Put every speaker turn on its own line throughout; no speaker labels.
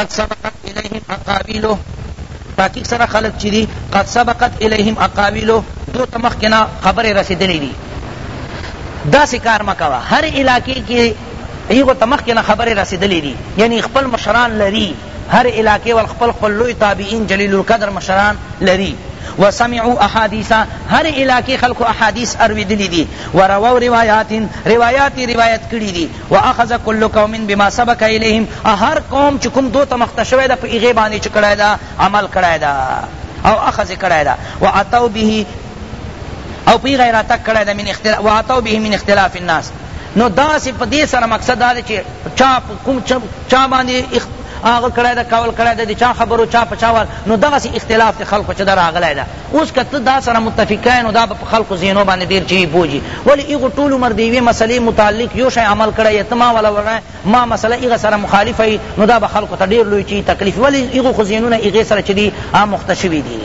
قد سبقت الیهم اقابیلو تحقیق سره خلق چی دی قد سبقت الیهم اقابیلو دو تمخ کنا خبر رسیدلی دی دا سکار مکوا هر علاقے کی ایغو تمخ کنا خبر رسیدلی دی یعنی خپل مشران لری هر علاقے وال خپل خپل لوی تابعین جلیل القدر مشران لری و سمعو احادیثا هر علاقه خلق احادیث ارویدلی دي و روو روایات روایات روایت کړي دي و اخذ کل قوم بما سبق الیهم هر قوم چې کوم دوه تمخت شوی د پیغه باندې چکړای دا عمل کړای دا او اخذ کړای دا و اتو به او پی غیرات کړای دا من اختلاف و اتو به من اختلاف الناس نو دا سی په دې سره مقصد دا چې چا کوم چا باندې هغه کړی ده قول کړی ده د چا خبرو چا په چا ور نو دغسې اختلاف د خلکو چې ده راغلی ده اوس که ته دا سره متفق نو دا به په خلکو ذهنو باندې ډېر چوي بوجي ولې هغو ټولو عمر د یوې مسلې متعلق یو شی عمل کړی یې ته ما وله وړی ما مسله هغه سره مخالفه وي نو دا به خلکو ته ډېر لوی چوي تکلیف ولې هغو خو ذهنونه هغې سره چې دي مخته شوي دي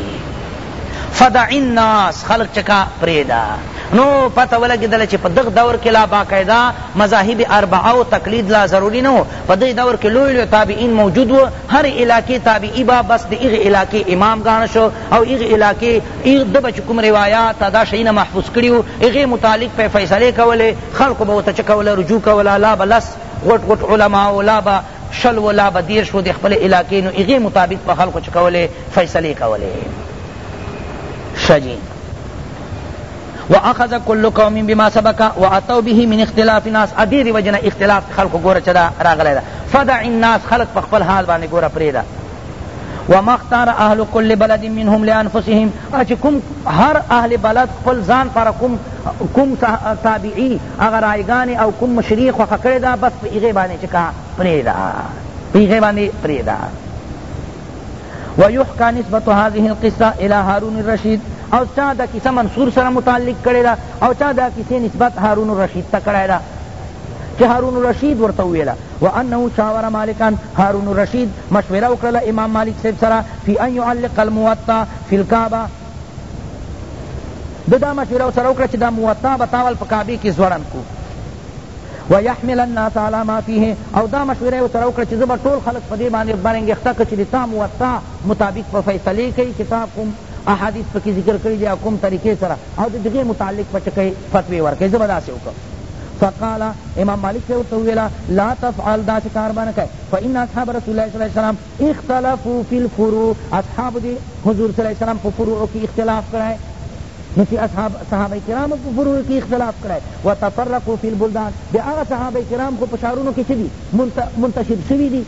فدع الناس خلق چکا پریدا نو پته ولګېدله چې په دغه دور کې لا باقاعده مذاهب اربعه او تقلید لا ضروري نه و په دې دور کې لوی لوی تابعین موجود و هر علاقې تابعي به بس د هغې علاقې امام ګاڼه شو او هغې علاقې ده به چې کوم روایات دا شیونه محفوظ کړي وو هغې متعلق په فیصلې کولې خلقو به ورته څه کوله رجوع کوله لا به لس غټ غټ علما او لا به شل و لا به دېرش و د خپل علاقې نو هغې مطابق به خلقو چې کولې فیصلې کولې ښه واخذ كل قوم بما سبق واتوا به من اختلاف الناس ادیر وجنا اختلاف خلق گور چدا راغلی دا فدع الناس خلق پخپل حال باندې گور پریدا وما اختار اهل كل بلد منهم لانفسهم اچکم هر اهل بلد خپل ځان پر کوم کوم تابعی اگر رایگان او کوم مشریخ وخکړه دا بس په ایغه باندې چکا پریدا پیغه باندې پریدا ويحكى نسبة هذه القصة إلى هارون الرشيد او چا دا کیسه منصور سره متعلق کړی دا او چا دا کیسه نسبت هارون الرشید ته کړی دا چې هارون الرشید ورته ویله وانه شاور مالکان هارون الرشید مشوره وکړله امام مالک صاحب سره فی ان یعلق الموطا فی الکعبه د دا مشوره سره وکړه چې دا موطا به تاول په کعبې کې زوړن کو ويحمل الناس على ما فيه او دا مشوره سره وکړه چې زه به ټول خلک په دې باندې برنګښته که چې د تا موطا مطابق په فیصلې کوي کتاب کوم احادیث پکی ذکر کری دی کوم طریقے سره او د دغه متعلق پټکې فتوی ورکې زبدا سے وکړه فقال امام مالک سے ویلا لا تفعل دا کار باندې کوي فإن اصحاب رسول الله صلی الله علیه وسلم اختلفوا فی الفروع اصحاب دی حضور صلی الله علیه وسلم په فروع کې اختلاف کړای نسی اصحاب صحابه کرام کو فروع کی اختلاف کرائے و تفرقوا فی البلدان بے آغا صحابه کرام کو پشارونو کی چی دی منتشر شوی دی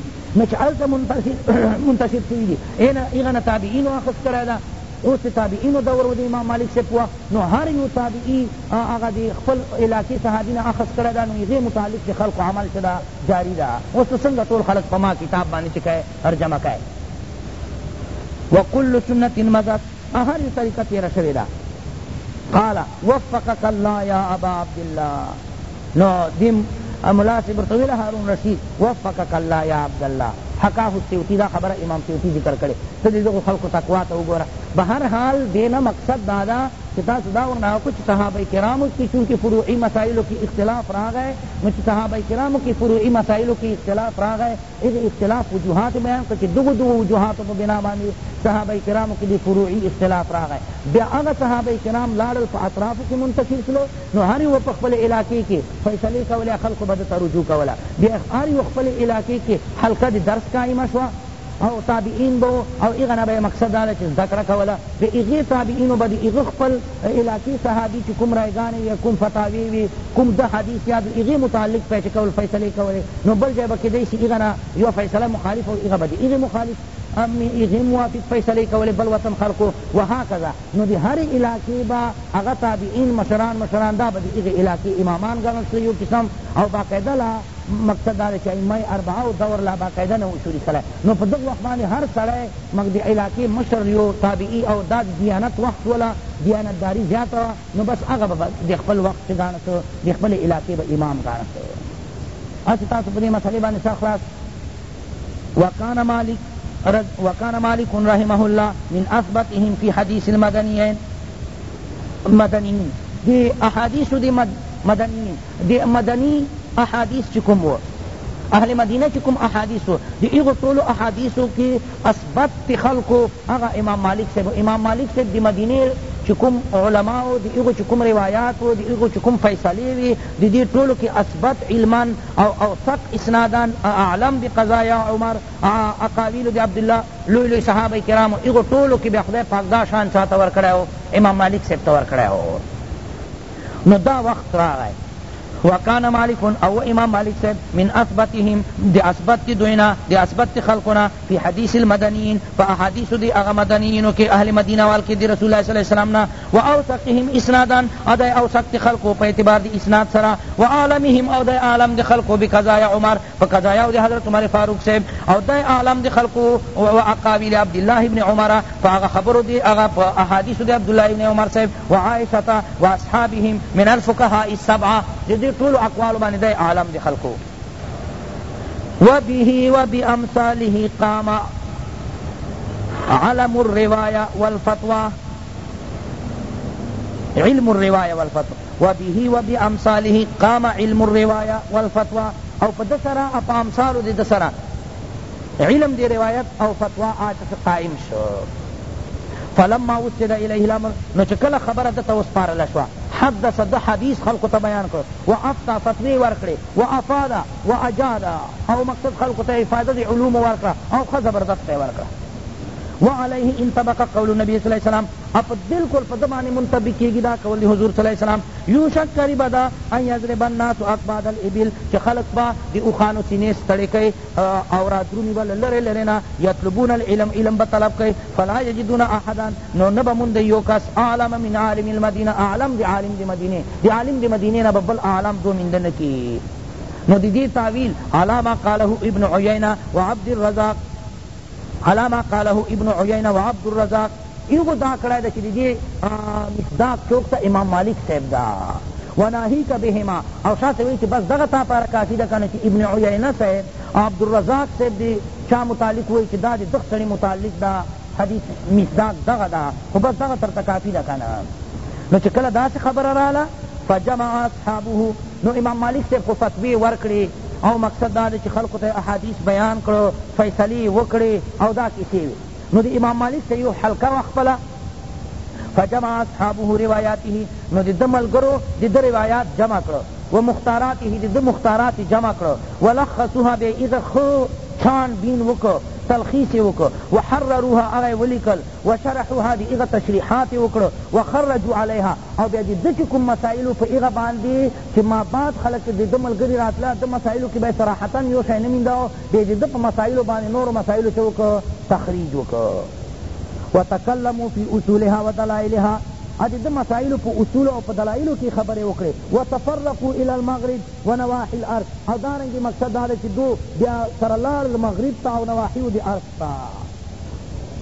نچ علت منتشر شوی دی اینا ایغا تابعینو اخذ کرائے دا اوس تابعینو دور و د امام مالک صاحب وا نو هر یو تابعی هغه د خپل علاقې صحابي نه اخذ کړی ده نو هغې متعلق د خلقو عمل چې ده جاري ده اوس څنګه ټول خلق په ما کتاب باندې چې کوي ترجمه کوي وکل سنت مضت هر یو طریقه تېره شوې ده قال وفقك الله يا ابا عبد الله نو دیم ملا صاحب ورته ویله هارون رشید وفقك الله يا عبد الله حکاه سیوطي دا خبره امام سیوطي ذکر کړې ته دې دغو خلکو تقوا ته وګوره به هر حال دې نه مقصد دا ده چې تاسو دا ورنه کچھ صحابه کرامو کې چونکې فروعي مسائلو کې اختلاف راغی نو چې صحابه کرامو کې فروعي مسائلو کې اختلاف راغی هغه اختلاف وجوهات بیان کړه چې دغو دغو وجوهاتو په بنا باندې صحابه کرامو کې د فروعي اختلاف راغی بیا هغه صحابه کرام لاړل په اطرافو کې منتشر شلو نو هر یوه په خپل علاقې کې فیصلې کولې خلکو به درته رجوع کوله بیا هر یوه خپل علاقې کې حلقه د درس قائمه شوه او تابعین بو او ایغه به مقصد دا چې زده کړه کوله د هغې تابعینو به د هغه خپل علاقې صحابي چې کوم رایګانې وي کوم فتاوی وي کوم ده حدیث یا د هغې متعلق پیچ کول فیصلې کولې نو بل ځای به کیدای شي هغه نه یوه فیصله مخالف او هغه به د هغې مخالف هم هغې موافق فیصلې کولې بل وطن خلکو وهکذا نو د هرې علاقې به هغه تابعین مشران مشران دا به د هغې علاقې امامان ګڼل شوي یو قسم او باقاعده لا مقصد دا دی چې ائمه اربعه او دور لا باقاعده نه اصولي کړی نو په دغه وخت باندې هر سړی موږ د علاقې مشر یو تابعي او دا د دیانت وخت وله دیانتداري زیاته وه نو بس هغه به د خپل وخت چې ګاڼه د خپلې علاقې به امام ګاڼه هسې تاسو په دې مسئلې باندې څه خلاص وکان مالک وكان مالك رحمه الله من أثبتهم في حديث المدنيين مدنيين دي أحاديث دي مدنيين دي مدني أحاديث چکم وہ اہل مدینہ چکم احادیث ہو دی ایغو طولو احادیثو اثبت تی امام مالك سيب امام مالك سيب دي مدينة چې کوم علماو د هغو چې کوم روایات و د هغو چې کوم فیصلې وي د دې ټولو کې اثبت علمان او اوثق اسنادان اعلم بقضایا عمر اقاویلو د عبدالله لوی لوی صحابه کرامو هغو ټولو کې بیا خدای پاک دا شان چا ته ورکړی و امام مالک صاحب ته ورکړی و نو دا وخت راغی وکان مالک او امام مالک صاحب من اثبتهم دی اثبت دوینا دی اثبت خلقنا فی حدیث المدنیین فا احادیث دی اغا مدنیینو کے اہل مدینہ وال کے دی رسول اللہ صلی اللہ علیہ وسلم نا و اوثقهم اسنادان ادائی اوثق خلقو پا اعتبار دی اسناد سرا و عالمهم او دائی عالم دی خلقو بقضایا عمر فقضایا دی حضرت عمر فاروق صاحب او دائی عالم دی خلقو و اقابل عبداللہ ابن عمر فا اغا خبرو دی اغا احادیث دی عبداللہ ابن عمر صاحب و عائشتا و اصحابهم من الفقهاء السبعہ دی طول اقوال باندې دی عالم دی خلقو و به و بامثاله قام علم الروايه والفتوى علم الروايه والفتوى وبه وبامثاله قام علم الروايه والفتوى او پدسرا اپ امثال دی دسرا علم دی روایت او فتوا آتس قائم شو فلما وصل الیه الامر نو چکل خبر دته وسپارل شو حدث ده حدیث خلق ته بیان کړ و افتا فتوی ورکړې و افادا و اجادا او مقصد خلق ته افاده علوم ورکړه او خزبر زبردست یې وعلیه ان طبق قول نبی صلی اللہ علیہ وسلم اپ بالکل پدبانی منطبق کیگی دا قول حضور صلی اللہ علیہ وسلم یوشک قریب دا ان یضرب الناس اقباد الابل چې خلق با دی اوخانو سینې ستړې کوي او راترومی به لرې لرې نه یطلبون العلم علم به طلب کوي فلا یجدون احدا نو نه به موندی یو کس عالم من عالم المدینه عالم دی عالم دی مدینه دی عالم دی مدینه نه به بل عالم دو میندنه کی نو دی دی تاویل علامه قاله ابن عیینه وعبد الرزاق علامہ قاله ابن عیینہ و عبد الرزاق این کو دا کڑا دا چلی دی مصداق چوک تا امام مالک صاحب دا و ناہی کا بہما او شاہ سے ویچی بس دغا تا پارا کافی دا کنا چی ابن عیینہ صاحب عبد الرزاق صاحب دی چا متعلق ہوئی چی دا دی دخ سڑی متعلق دا حدیث مصداق دغا دا خو بس دغا تر تا کافی دا کنا نو چی کلا دا سی خبر رالا فجمع اصحابه نو امام مالک صاحب کو فتوی ورکڑی او مقصد دا چې خلقو ته احادیث بیان کړو فیصلې وکړې او دا کیسې وي نو د امام مالک ته یو حلقه واخپله فجمع اصحابه روایاته نو د ده ملګرو د ده روایات جمع کړو و مختاراته د ده مختارات جمع کړو ولخصوها به یې ښه چھان بین وکړو تلخیص وکړو وحرروها هغه یې ولیکل وشرحوها د هغه تشریحات یې وکړو وخرجو علیها او بیا د ده چې کوم مسایلو په هغه باندې چې ما بعد خلک د ده ملګري راتله د مسایلو کې به یې صراحتا یو شی نه مینداو بیا د ده په مسایلو باندې نورو مسایلو څه وکړو تخریج وکړو وتکلموا فی اصولها ودلائلها ا دې مسائل په اصول او په دلایل کې خبره وکړي وتفرقوا الى المغرب ونواحي الارض هدارنګ مقصد دا چې دو بیا سره لار مغرب ته او نواحي د ارض ته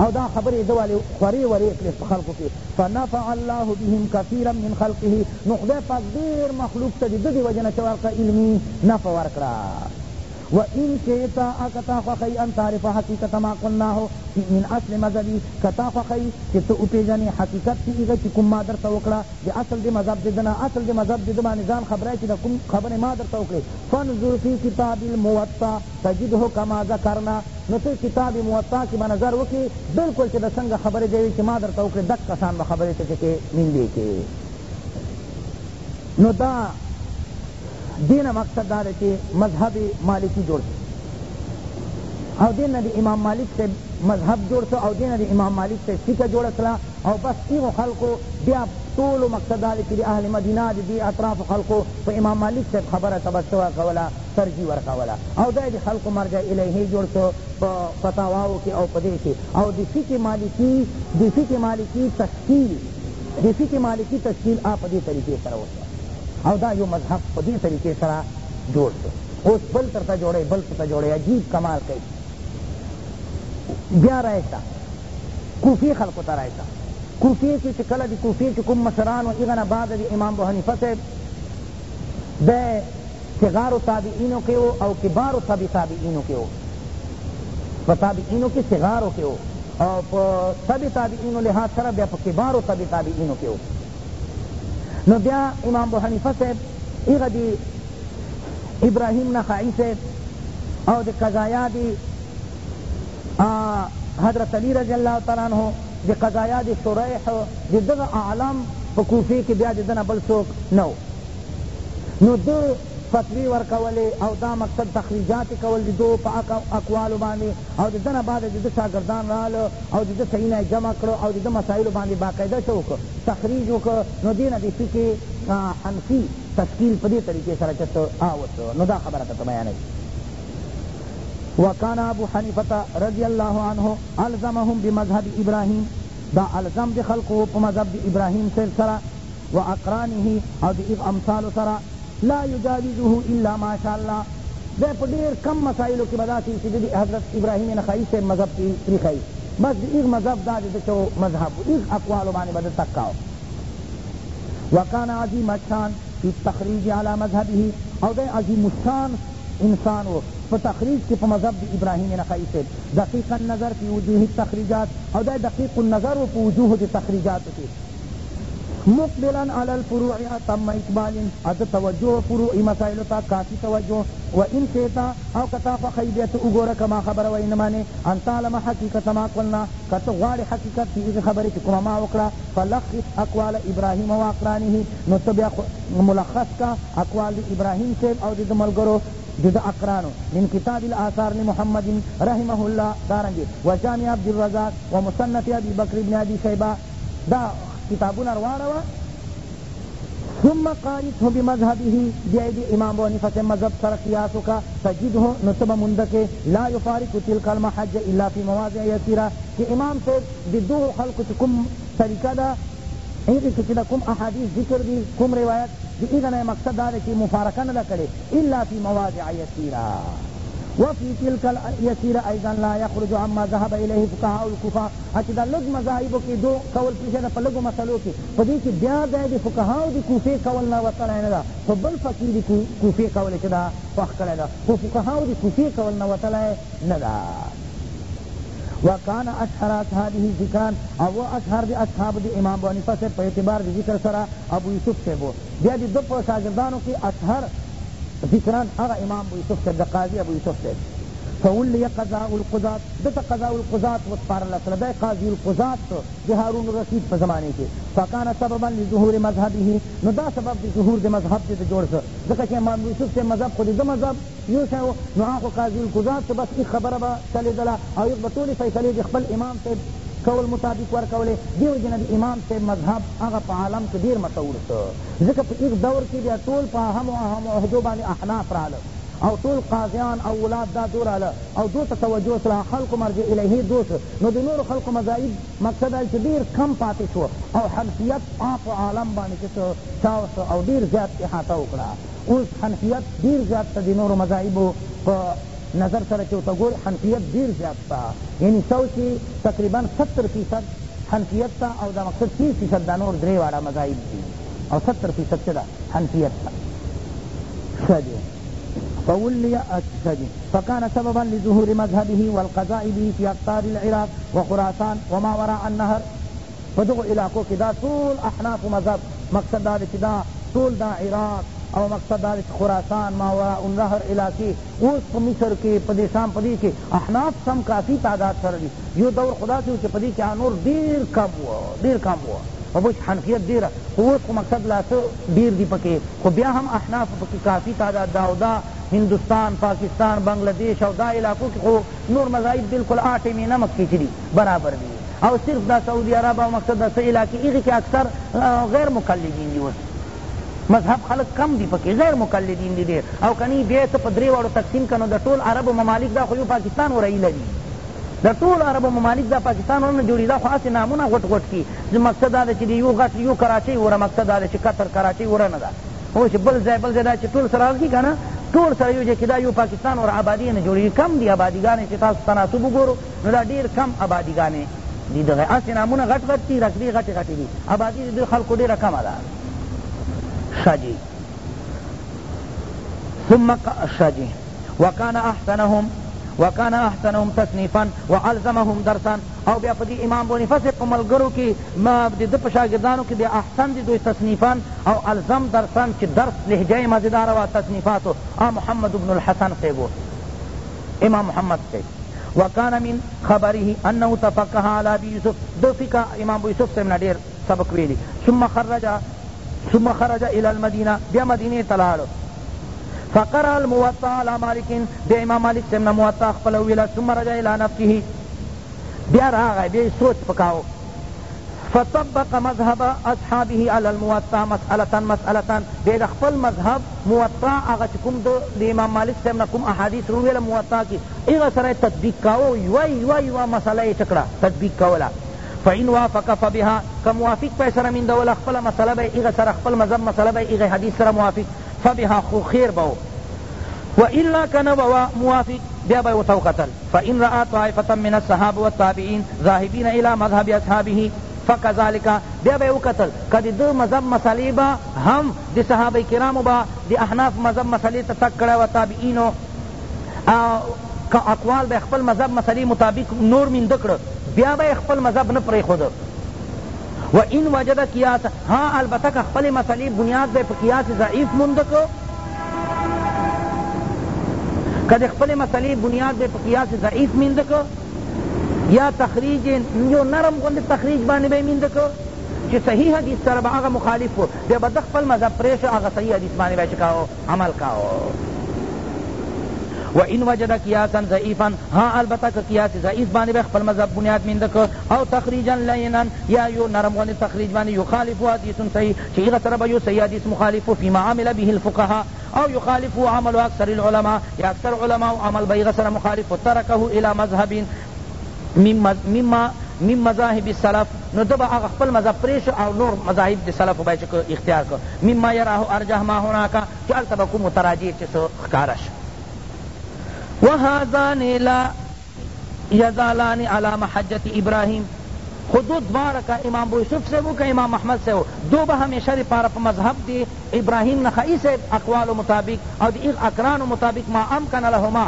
او دا خبرې دوالې خورې ورې کړې په خلقو کې فنفع الله بهم كثيرا من خلقه نو خدای پاک ډېر مخلوق ته د دې وجه نه چې ورکړه علمي نفع ورکړه و ان شیتا اکتا خوخی ان تعرف حقیقت ما قلناہو من اصل مذہبی کتا خوخی چی تو اپی جانی حقیقت تی اگا چی کم ما در توکڑا دی اصل دی مذہب دی دنا اصل دی مذہب دی دما نظام خبرائی چی دا کم خبر ما در توکڑی فانظر فی کتاب الموتا تجدہو کما ذکرنا نو تو کتاب موتا کی بنظر وکی بالکل چی دا سنگ خبر دیوی چی ما در توکڑی دک کسان بخبری چی چی ملی کے نو دا دین مقصد دار چې مذهب مالکی جوړ او دین د امام مالک سے مذهب جوړ سو او دین د امام مالک سے فقه جوړ کړه او بس ایو خلقو بیا ټول مقصد دار چې اهل مدینه د دې اطراف خلقو په امام مالک سے خبره تبسوا کوله ترجی ورکوله او دا د خلقو مرجع الیه جوړ سو په فتاواو کې او په دې کې او د فقه مالکی د فقه مالکی تشکیل د فقه مالکی تشکیل آپ دې طریقې سره وشو او دا یو مذهب په دې طریقې سره جوړ شو اوس بل ترته جوړی بل ترته جوړی عجیب کمال کوي بیا رایسته کوفي خلکو ته رایسته کوفي کې چې کله د کوفي چې کوم مشران و هغه نه بعد د امام ابو حنیفه صاحب د صغارو تابعینو کې و او کبارو تابع تابعینو کې و په تابعینو کې صغارو کې و او په تابع تابعینو لحاظ سره بیا په کبارو تابع تابعینو کې و نو بیا امام ابو حنیفه صاحب ایغه دی ابراهیم نخعی صاحب او د قضایا دی حضرت علی رضی الله تعالی عنہ د قضایا دی شریح د دغه اعلام په کوفه کې بیا د دنه بل څوک نو نو د فتوی ورکولې او دا مقصد تخریجات کول د دو په اقوالو باندې او د دنه بعد د ده شاګردان رااله او د ده صحیح جمع کړه او د ده مسایلو باندې باقاعده څه وکړه تخریج وکړه نو دې نه د فکې حنفي تشکیل په دې طریقې سره چې آوت نو دا خبره ته بیانوي وكان ابو حنيفه رضي الله عنه الزمهم بمذهب ابراهيم دا الزم دي خلقه بمذهب ابراهيم سر سرا واقرانه او دي امثال سرا لا یجاوزه الا ماشاءاللہ دے پا دیر کم مسائلو کی بدا چیز دی حضرت ابراہیم نخائی سے مذہب کی ریخائی بس دی ایک مذہب دا جدے چو مذہب ایک اقوالو بانے بدا تکاو وکان عظیم الشان فی التخریج علی مذہبی او دے عظیم الشان انسان ہو فتخریج کی پا مذہب دی ابراہیم نخائی سے دقیق النظر فی وجوہ التخریجات او دے دقیق النظر فی وجوہ دی تخریجات کی مقبلا على الفروع تم اقبال از توجه فروع مسائل تا کافی توجه و ان شیتا او کتا فخیدیت اگور کما خبر و انمانے ان تعلم حقیقت ما قلنا کتا غار حقیقت تیز خبری چکم ما اکلا فلخص اقوال ابراہیم و اقرانه نتبع ملخص کا اقوال ابراہیم سے او دید ملگرو جزء اقرانو من كتاب الاثار لمحمد رحمه الله دارنگی و جامع عبد الرزاق و مصنف ابي بكر بن ابي شيبه دا کتابونه رواړوه ثم قایده بمذهبه بیا د امام بونیفه مذهب سره قیاس وکړه تجده نو ته به مونده کې لا یفارق تلک المحج الا فی مواضع یسیره چې امام صاحب د دغو خلکو چې کوم طریقه ده هغې کې چې د کوم احادیث ذکر دي کوم روایت د هغه نه مقصد دا دی چې مفارقه نه ده کړې الا فی مواضع یسیره وفي تلك اليسير ايضا لا يخرج عما ذهب اليه فقهاء الكوفه چې دا لږ مذاهبو کې دو قول پېښه ده په لږو مسلو کې په دې کې بیا بیا د فقهاو د کوفې قول نه وتلی نه ده په بل فقیر د کوفې قول چې ده خوښ کړی ده خو فقهاو د کوفې قول نه وتلی نه ده وكان اشهر اصحابه ذکران او اشهر د اصحاب د امام بنیفه صاحب په اعتبار د ذکر سره ابو یوسف صاحب بیا د دو په شاګردانو کې اشهر فکران هغه امام ابو یوسف صاحب د قاضي ابو یوسف صاحب فولی قضاء القضات دته قضاء القضات وسپارله سره دی قاضي القضات د هارون الرشید په زمانې کې فکان سببا لظهور مذهبه نو دا سبب د ظهور د مذهب دی د جوړ سر ځکه چې امام ابو یوسف صاحب مذهب خو د ده مذهب یو شی و نو هغه قاضي القضات بس ای خبره به چلېدله او یو به ټولې فیصلې د خپل امام صاحب کول مطابق ورکولې دیو جنه د امام صاحب مذهب هغه په عالم کې ډېر مشهور څه ځکه په یک دور کې بیا ټول په اهمو اهمو عهدو باندې احناف راغله او ټول قاضیان او ولاد دا دور اله او دو ته توجه سره خلق مرجع الیه دوس نو د نور خلق مذاهب مقصد چې ډیر کم پاتې شو او حنفیت آپ عالم باندې چې چاوس او ډیر زیات احاطه وکړه اوس حنفیت ډیر زیات د نور مذاهب په نظر سره چې ورته ګورې حنفیت ډېر زیات شته یعنې سو چې تقریبا ستر فیصد حنفیت ته او دا مقصد سی فیصد دا نور درې واړه مذاهب دي او ستر فیصد څه ده حنفیت ته ښه دی فولي السجن فكان سببا لظهور مذهبه والقضاء به في اقطار العراق وخراسان وما وراء النهر فدغو علاقو کې دا ټول احناف مذهب مقصد دا چې دا ټول دا عراق او مقصد دا چې خراسان ماورا النهر علاقې اوس په مصر کې په دې شام په دې کې احناف سم کافي تعداد سره دي یو دور خدا سي چې په دې کې نور ډېر کم و ډېر کم و او بوش حنفیت ډیره خو اوس خو مقصد لا څه ډېر دي پکې خو بیا هم احناف پکې کافي تعداد دا او دا ہندوستان پاکستان بنگلہ دیش او دا علاقوں کی نور مذاہب بالکل آٹے میں نمک کی چڑی برابر دی او صرف دا سعودی عرب او مقصد دا سے علاقے ایغی کے اکثر غیر مکلگین دی وست مذهب خلق کم دی پکې غیر مقلدین دی ډېر او کنی بیا ته په درې واړو تقسیم کنو د ټول عربو ممالک دا خو یو پاکستان ورایي لري د ټول عربو ممالک دا پاکستان ورنه جوړي دا خو هسې نامونه غټ غټ کي مقصد دا دی چې د یو غټ یو کراچۍ وره مقصد دا دی چې قطر کراچۍ وره نه ده اوس چې بل ځای بل ځای دا چې ټول سره راغلي که نه ټول سره یو ځای کې دا یو پاکستان ور آبادي نه جوړېږي کم دي آبادیګانې چې تاسو تناسب وګورو نو دا ډېر کم آبادیګانې دي دغه هسې نامونه غټ غټ دي رقبې غټې غټې دي آبادي د خلکو ډېره کمه ده شجی ثم شجی وکان احسنهم وکان احسنهم تصنیفا والزمهم درسا او بیا پدی امام بونیفس په ملګرو کې ما د ده په شاګردانو کې بیا احسن دي دوی تصنیفان او الزم درسان چې درس لهجه یې مزیداره وه تصنیفاتو آ محمد بن الحسن صاحب امام محمد صاحب وکان من خبره انه تفقه علی ابي یوسف دو فقه امام ابو یوسف صاحب نه ډېر سبق ویلي ثم خرج ثم خرج الى المدینه بیا مدینه تلاړو فقرأ الموطا على مالک بیا امام مالک سمنا موطا خپل ویلا ثم رجع الى نفسه بیا راغی بیا سوچ پکاو فطبق مذهب اصحابه على الموطا مسألة مسألة بیا خپل مذهب موطا هغه چې کوم د امام مالک سمنا کوم احادیث رویله موطا کی هغه سره تطبیق کاو یو یو یو مسله یې تکړه تطبیق کوله فإن وافق فبها که موافق پی سره میندول خپله مسله به هغه سره خپل مذهب مسله به هغه حدیث سره موافق فبها خو خیر به و الا کنه بوا موافق بیا به ورته وکتل فإن رأى طائفة من الصحابة والتابعين ذاهبين إلى مذهب أصحابه فکذالک بیا به وکتل کدی دو مذهب مسلې با هم د صحابه کرامو با د احناف مذهب مسلې ته تک کړه و تابعینو که اقوال به خپل مذهب مسلې مطابق نور میند کړه بیا به خپل مذهب نه پریخود و این وجد قیاس ها البته که خپل مسئله بنیاد به قیاس ضعیف مونده که که د خپل مسئله بنیاد به قیاس ضعیف مینده که یا تخریج یو نرم غوندې تخریج باندې به مینده که چې صحیح حدیث سره به هغه مخالف و بیا به د خپل مذهب پرېښه هغه صحیح حدیث باندې به چې عمل کاو و ان وجد قیاسا ضعیفا ہاں البتہ کہ قیاس ضعیف باندې به خپل مذهب بنیاد میندک او تخریجا لینا یا یو نرم غنی تخریج باندې یخالف حدیث صحیح چې هغه سره به یو صحیح حدیث مخالف فيما عمل به الفقهاء او یخالف عمل اکثر العلماء یا اکثر علماء عمل به سره مخالف ترکه الى مذهب مما من مذاهب السلف نو دبا هغه خپل مذهب پریش او نور مذاهب د سلف به اختیار کړ مما یراه ارجح ما هناک چې التبکو متراجی چې ښکارش وهذان لا یزالان علی محجت ابراہیم خود دو دوارا کا امام ابو یوسف سے ہو کہ امام احمد سے ہو دو با ہمیشہ دی پارا پا مذہب دی ابراہیم نخائی سے اقوال و مطابق اور دی اقران و مطابق ما امکن لہما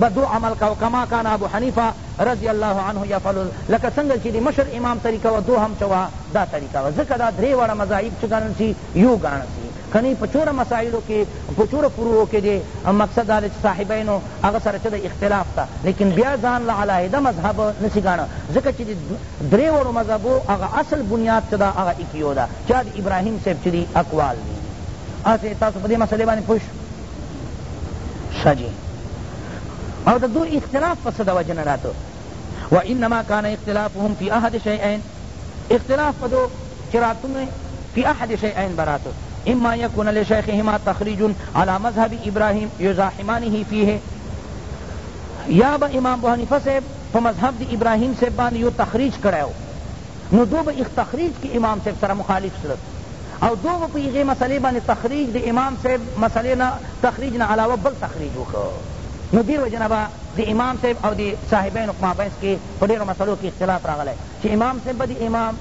بدو عمل کا کما کان ابو حنیفہ رضی اللہ عنہ یفعل لکه څنګه چې دی مشر امام طریقه و دو هم چوا دا طریقه و ځکه دا درې وړه مذاهب چې ګڼل شي یو ګڼل شي کنی پچور مسائلو کی پچور فروعو کی دی مقصد دا چې صاحبینو هغه سره چې د اختلاف تا لیکن بیا ځان له علاهده مذهب نسی ګاڼه ځکه چې د درېواړو مذهبو هغه اصل بنیاد چې دا هغه اکیو ده چا د ابراهیم صاحب چې دی اقوال دی هسې تاسو په دې مسئلې باندې پوه شو او د دو اختلاف پس د وجه نه راتو و انما کان اختلافهم فی احد شیئین اختلاف په دو چې راتونه فی احد شیئین براتو اما یکون لشیخهما تخریج علی مذهب ابراہیم یزاحمانه فیه یا با امام بحنیفہ سے پا مذہب دی ابراہیم سے بان یو تخریج کرائیو نو دو با ایخ تخریج کی امام سے سره مخالف شد او دو با پا ایغی مسئلے بان تخریج دی امام سے مسئلے نا تخریج نا علاوہ بل تخریج وکر نو دیو جنبا دی امام صاحب او دی صاحبین اقما بینس کی پدیر و مسئلو کی اختلاف راغلے چی امام صاحب دی امام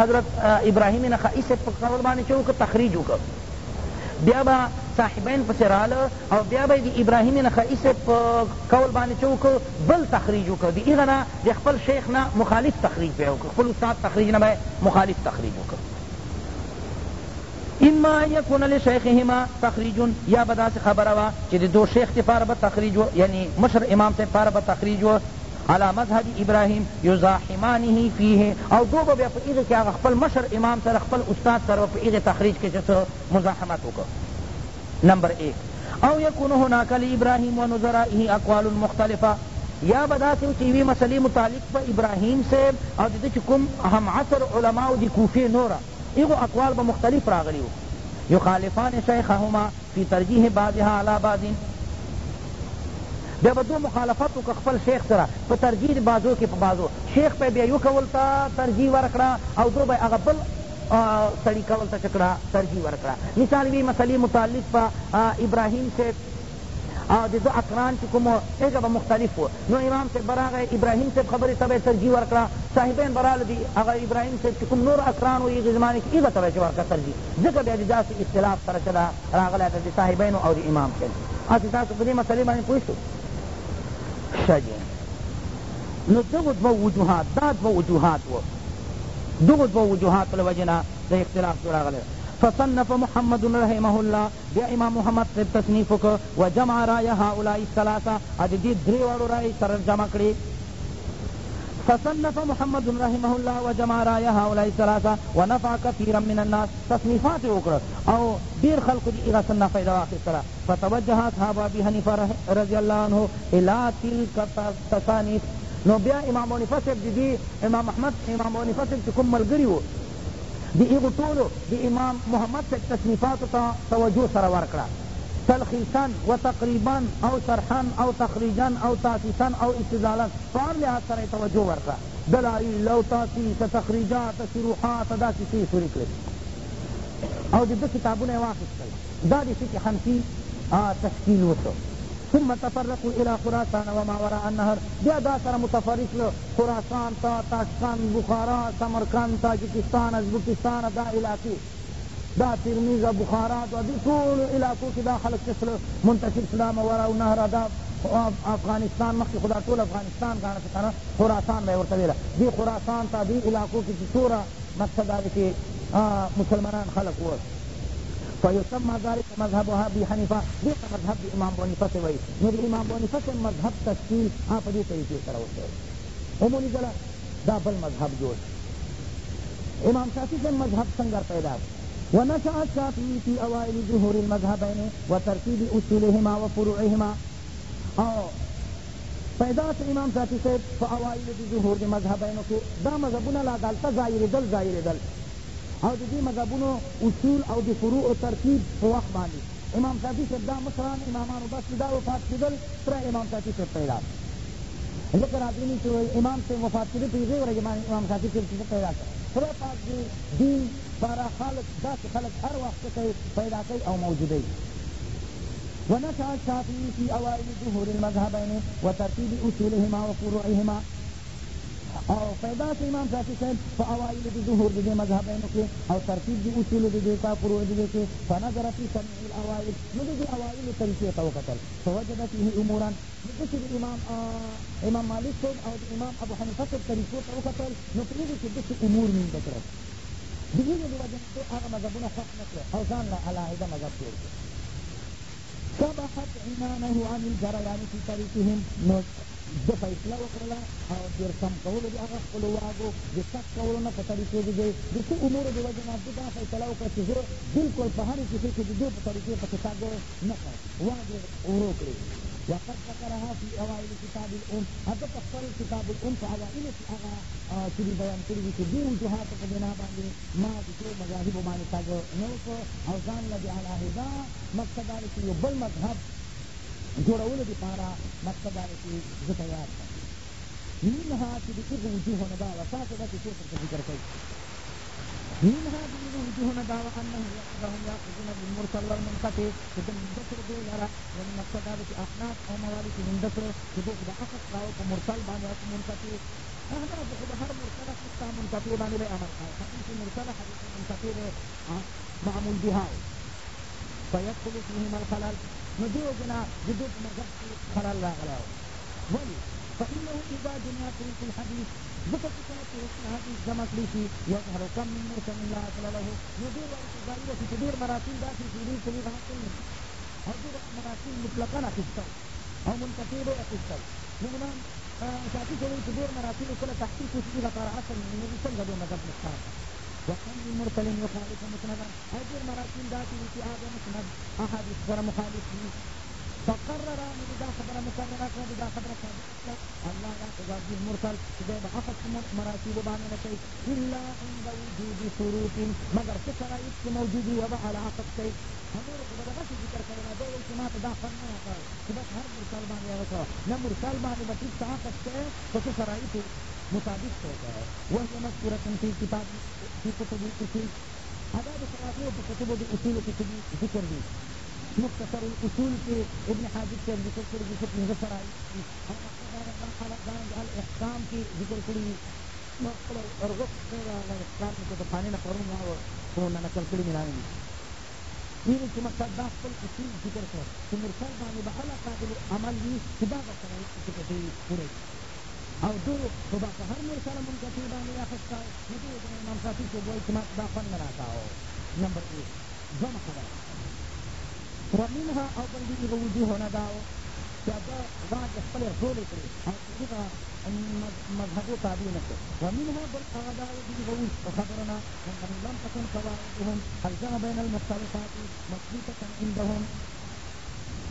حضرت ابراہیمی نخائی سے قول بانی چوک تخریج ہوکا بیا با صاحبین پس رال او بیا با دی ابراہیمی نخائی سے قول بانی چوک بل تخریج ہوکا دی ایغنا دی خپل شیخ نا مخالف تخریج پہ ہوکا خپل استاد تخریج نا بے مخالف تخریج ہوکا اما یکون لشیخهما تخریجون یا به داسې خبره وه چې د دو شیخ دپاره به تخریج یعنی مشر امام صاحب پاره به تخریج و على مذهب ابراهیم یزاحمانه فیه او دو به بیا په هغې کې هغه خپل مشر امام سره خپل استاد سره به په هغې تخریج کې چې څه مزاحمت وکړه نمبر ایک او یکون هناک لابراهیم و نظرائه اقوال مختلفه یا به داسې چې یوې مسلې متعلق به ابراهیم صاحب او د ده چې کوم هم عصر علماو د کوفې نوره هغو اقوال به مختلف راغلي وو یخالفان شیخهما فی ترجیح بعضها علی بعض بیا به دو مخالفتو که خپل شیخ سره په ترجیح بازو کې په بازو شیخ به بیا یو کول ته ترجیح ورکړه او دو به هغه بل سړي کول ته چې کړه ترجیح ورکړه مثال وي مسلې متعلق په ابراهیم صاحب او د دو اقران چې کوم هغه به مختلف و نو امام صاحب براغه ابراهیم صاحب خبرې ته به ترجیح ورکړه صاحبین برال دي هغه ابراهیم صاحب چې کوم نور اقران و هغې زمانې کې هغه ته به چې ورکړه ترجیح ځکه بیا د داسې اختلاف سره چې ده راغلی ده د صاحبینو او د امام صاحب هسې تاسو په دې مسلې باندې پوه شو ښه نو دغو دوه وجوهات دا دوه وجوهات و دغو دوه وجوهاتو له وجې نه د اختلاف راغلی فصنف محمد رحمه الله بیا امام محمد صاحب تصنیف وک و جمع رای هؤلاء الثلاثه اج دې درې واړو رای سره جمع کړي فصنف محمد رحمه الله وجمع رای هؤلاء الثلاثه ونفع كثيرا من الناس تصنیفات وکړه او ډیر خلکو دې هغه څه نفع واخیستله فتوجه اصحاب ابي حنیفه رضی الله عنه الى تلك التصانیف نو بیا امام حنیفه صاحب دې امام احمد امام حنیفه صاحب کوم ملګری وو دی ایغو طولو دی امام محمد سے تصنیفاتو تا توجہ سرور کرا تلخیصاً و تقریباً او شرحاً او تخریجاً او تاسیساً او استدلالاً فار لحاظ سر توجہ ورکا دلائل او تاسیس تخریجات شروحات دا کسی سوری کرد او دی دو کتابون واقف کرد دا دی فکر حنفی تشکیل وشو ثم تفرقوا الى خراسان وما وراء النهر بیا دا سره متفرق له خراسان تا تاشقند بخارا سمرقند تاجکستان ازبکستان دا علاقې دا ترمیز بخارا دا دې ټولو علاقو کې دا خلک چې منتشر شله ما وراء النهر دا افغانستان مخکې خدا ټول افغانستان ګاڼه چې کنه خراسان به یې ورته ویله دې خراسان ته دې علاقو کې چې څومره مقصد دا دی چې مسلمانان خلک وو فیسمى ذلك مذهب ابی حنیفہ دیتا مذهب دی امام بونیفہ سے وئی نو دی امام بونیفہ سے مذهب تشکیل ہاں پا دی طریقے سره وکړو عمومي ګله دا بل مذهب جوړ امام شافعی سے مذهب څنګه پیدا ونشأ الشافعي في أوائل ظهور المذهبين وترتيب أصولهما وفروعهما أو پیدا سے امام شافعی سے فاوائل ظهور المذهبين کې دا مذهبونه لا دلته ظاهر دل ظاهر دل او د دې مذهبونو اصول او د فروع او ترتیب په وخت باندې امام شافعي صاحب دا مشران امامانو بس دا وفات کېدل تره امام شافعي صاحب پیدا ذکر راځي چې امام صاحب وفات کېدل په هغې ورځې باندې امام شافعي صاحب پیدا کړ خدای پاک دې دین پاره خلق داسې خلق هر وخت کوي پیدا کوي او موجودوي ونشأ الشافعي في أوائل ظهور المذهبين وترتيب أصولهما وفروعهما او پیدا سے امام شافعی صاحب فاوائل دی ظهور دی مذهبینو کې او ترتیب دی اصول دی کا فروع دی کې فنظر فی سمع الاوائل نو دی اوائل طریقې ته وکتل فوجد فيه امورا دغه د امام امام مالک صاحب او د امام ابو حنیفه صاحب طریقو ته وکتل نو پرې کې دغه امور من ذکر دغه د وجه هغه مذهبونه حق نه او ځان له علاهده مذهب جوړ کړ سبحت عنانه عن الجريان في طريقهم نو ده فیصله وکړله او تېر سم کولو د هغه خپلو واګو د شک کولو نه په طریقې د دوی د څه امورو د وجې نه ده دا فیصله وکړه چې زه بلکل په هرې کیسې کښې د دوی په طریقې پسې تګ نه کړم واګې ورو کړې وقد ذكرها في اوائل كتاب الام هذا تفسير كتاب الام في اوائل هغه چې دې بیان کړي دي چې دې وجوهاتو په بنا باندې ما د څو مذاهبو باندې تګ نه وکړو او ځان له دې علاهده مقصد دا چې یو بل مذهب جوړولو دپاره مقصد دا دی چې زه تیار کړم منها چې د هغو وجوهو نه دا وه تاسو داسې څو سره فکر کوئ منها چې د وجوهو نه دا وه انهم یأخذهم یأخذون بالمرسل والمنقطع چې د منده کړو دوی لره یعنې مقصد دا دی چې اخناف او موالي چې منده کړو چې دوی خو د اخذ راو په مرسل باندې او په منقطع احناف خو د هر مرسله ستا منقطع باندې به امر کوي حدیث مرسله حدیث منقطع معمول بها فيدخل فيهما الخلل نو دې وجنا د دې په مذهب کې خلل راغلی و ولې فإنه إذا جمع طرق الحديث ځکه چې کله طرق الحدیث جمع کړي شي یظهر کم من مرسل لا اصل له نو دې ورته ظاهره شي چې ډېر مراتب داسې چې دوی سړي غلطل نه او ډېر مراتب مطلقا اخیستل او منتفع به اخیستل نمونان شافي سړي چې ډېر مراتب کله تحقیق وشي لپاره اصل نو څنګه به مذهب نښکاره وكم من مرسل يخالف مسندا هجر مراسيم ذاتي في هذا مسند أحاديث خبر مخالف فقرر من إذا خبر مكرر أكون إذا خبر كاذب الله لا تزاد المرسل إذا بحثت مراتب بان شيء إلا عند وجود شروط مگر شرائط موجوده وضع على عقد شيء حضور خدا بس ذکر کرنا دو اجتماع ادا کرنا ہوتا ہے بس مرسل ما ہوتا ہے نہ مرسل بانے بس اس کا شيء تو مطابق ہوتا ہے وہی مذکورہ فی کتاب فی کتب الاصول آداب صحابیوں کو کتب الاصول کی ذکر دی مختصر الاصول کے ابن حاجب کے ذکر کری جسے پنجہ سرائی الاحکام کی ذکر کری ارغب سورا الاحکام کو تو پانی نہ کروں گا وہ نہ نقل کری ملانے گی ویني چې مقصد دا خپل اصول ذکر کړ چې مرسل باندې به هله قابل عمل وي چې دا به سره ذکر کوي پوره او دو خو به په هر مور سره منقطع باندې اخیسته نو دې د امام شافعي صاحب وایي چې ما دا خوند نه راکاوه نمبر ایک دومه خبره ومنها او بل دې وجوهونه دا و چې دا غاړ د خپلې رسولې کړې او دغه مذهبو تابع نه کړ ومنها بل هغه دا و دې خبرونه من لم تكن قواعدهم الزم بين المختلفات مثبتة عندهم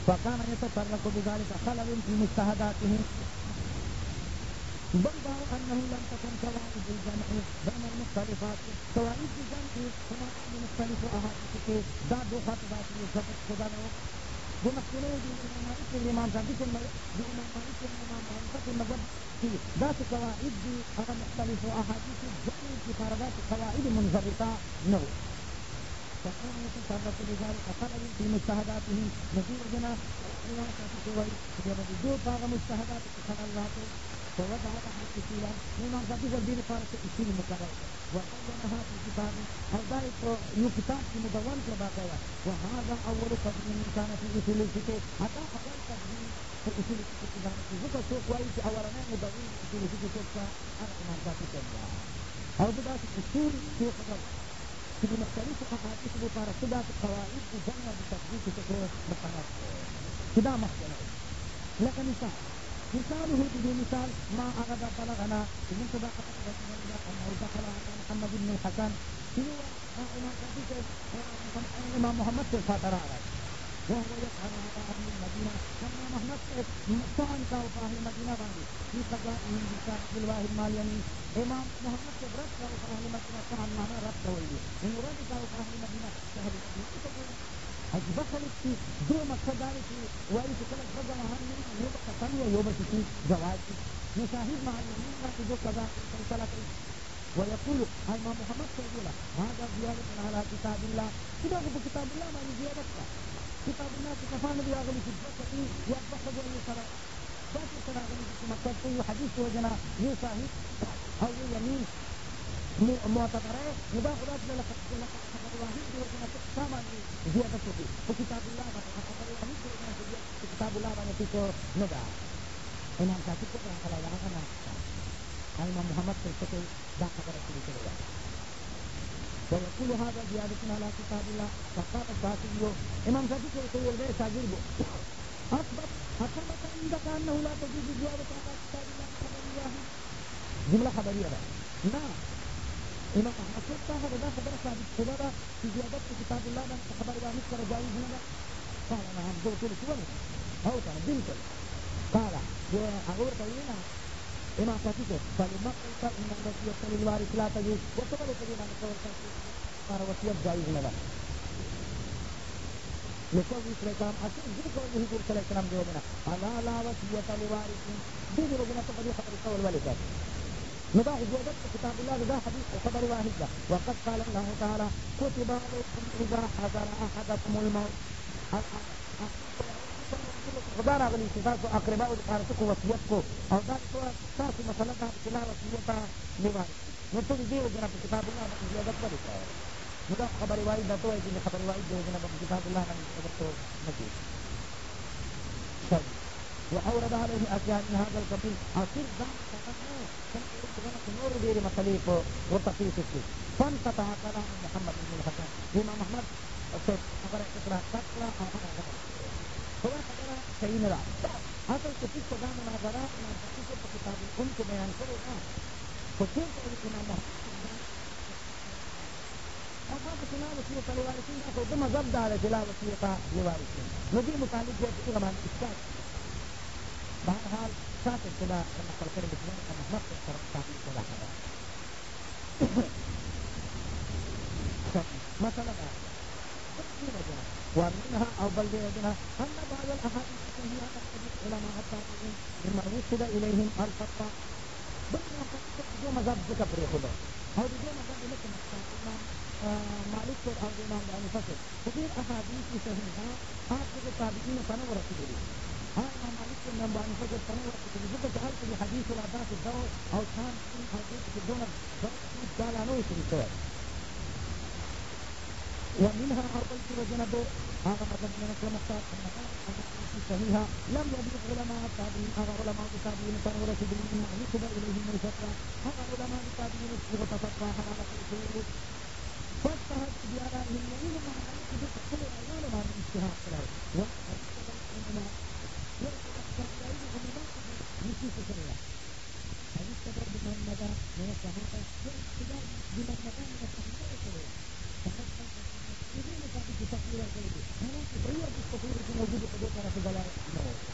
فكان يتفرق بذلك خلل في مجتهداتهم بل دار انه لم تكن سوائد الجمع بين المختلفات سوائد الجمع هما مختلف احاديثه دا دو خط ذاتي ضبط خدانو جو مخکنه دی امام مالک دی امام شافعی دی امام مالک دی امام حنیفه دی مذهب کی دا سوائد دی هغه مختلف احادیث جمع کی فردات سوائد منضبطه نو فقام يتصرف بذلك قلب في مجتهداتهم نتيجة جنا الله تعالى سوائد جو باغ مجتهدات خلال الله ووضع لها كثيرا مما ضبط الدين فارس اصول مقرر وقدمها في كتاب هذا يكتاب في مدون كباقية وهذا اول تضمين كان في اصول الفقه حتى اول تضمين في اصول الفقه كان في ذكر سوق وايد اولنا مدون اصول الفقه سوق انا امام ذاتي كلها او بدات اصول سوق في مختلف احاديث مبارك بدات قواعد تجمع بتدقيق سوق مقرر كده محكمة لكن مثال مثاله به مثال ما هغه به بلغنا چې موږ ته دا خبره رسېدلې ده انه دخل محمد بن الحسن چې هو امام امام محمد صاحب خاطر راغی وهو يسأل على أهل المدينة لما محمد طعن كاو أهل المدينة باندي في سجاء من بشاء بالواحد مال يمين إمام محمد صاحب رد كاو أهل المدينة طعن مهما رد كاو إلي إن رد كاو أهل المدينة شهر هج دخلت في دومه ښه دا چې وایي چې کله ښځه مهم نه وي یو به قسم وي یو به چې زواج وي نو شاهد مع المؤمنین باندې دوه قضا فیصله کوي ويقول الإمام محمد صلى هذا زيادة على كتاب الله إذا هو كتاب الله ما زيادة كتاب الله كفانا بيغلي في الجسد يتبخذ أن يسرى ذاتي سرى غلي في مكتب في حديث وجنا يصاحب أو يمين معتبره يباخ ذات لقد واحد dia په څه په کتاب الله باندې خبر الله هیڅ نه دی په کتاب الله باندې څه نه ده امام شافعي په هغه کله هغه نه امام محمد پر څه دا خبره کړې کړې ده ويقول هذا زيادة على كتاب الله فقال الشافعي امام شافعي ورته وویل دی شاګرد اثبت اثبت عندك انه لا تجوز زيادة على كتاب الله خبرية جملة خبرية ده نه امام احمد صاحب دا خبره ثابته ده چې زیادت په کتاب الله باندې خبره دا هیڅ سره جایز نه ده قال نعم زه ټول څه ونه او ته بالکل قال هغه ورته ویل امام شافعي ته فلما قلت ان الوصيه للوارث لا تجوز ورته ولې کوي باندې خبره کوي قال وصيه جایز نه ده لقول السلام أكيد ذكر له قول السلام ديومنا ألا لا وصية لوارث دي ربنا تقضي خبر القول ولكن نو دا عبادت په کتاب الله دا حدیث خبر واحد ده وقد قال الله تعالی كتب علیکم اذا حضر احدكم الموت خدا راغلی چې تاسو اقرباو دپاره څه کو وصیت کو او دا تاسو مسله ده چې لا وصیت نه نو ته دې وګوره په کتاب الله باندې زیادت ولې کوې نو دا خبر واحد ده ته وایي چې خبر واحد دی وګوره په کتاب الله باندې زیادت تو نه کوي وأورد عليه أشياء من هذا القبيل أصير ذلك ټولنه کې نور ډېرې مسلې په ورته پیښو کې فانقطع کلام محمد بن الحسن امام احمد صاحب خبره یې کړه کټ کړه او هغه خبره خبره خبره صحیح نه ده اصل کې ټیک په دا مناظره امام خطیب په کتاب الام کې بیان کړې ده خو چېرته یې امام محمد تاسو نه وسی په لوارسین تاسو د مذهب د اړه جلا وسی په لوارسین نو دې مطالبه دې هغه باندې بهرحال saat itulah Rasul Karim dikeluarkan masuk ke rentang itulah مثلا تقسيم الجنة ومنها أو بل بيدها أن بعض الأحاديث هي تقتضي العلماء التابعين مما وصل إليهم الفتوى بل دو مذهب ذکر پرې خو او د دې مذهب لکه مثلا امام مالک او امام ابو حنیفه په دې احادیث صحیحه هغه تابعین په نوم رسېدلي ان ابو حنيفه التنوع في الفقه هل في حديث العباس الدور او كان في حديث في الدنيا قال انا وش الكلام ومنها أرضيت وجنبه هذا قد من نقل مختار في صحيحة لم يبلغ علماء التابعين هذا علماء التابعين كانوا ولا سبيل مما يكبر إليهم من فترة هذا علماء التابعين هذا على الأصول فاجتهد بآلائهم وإنما عليك بتحصيل العلماء من اجتهاد العلم وأجتهد Thank you.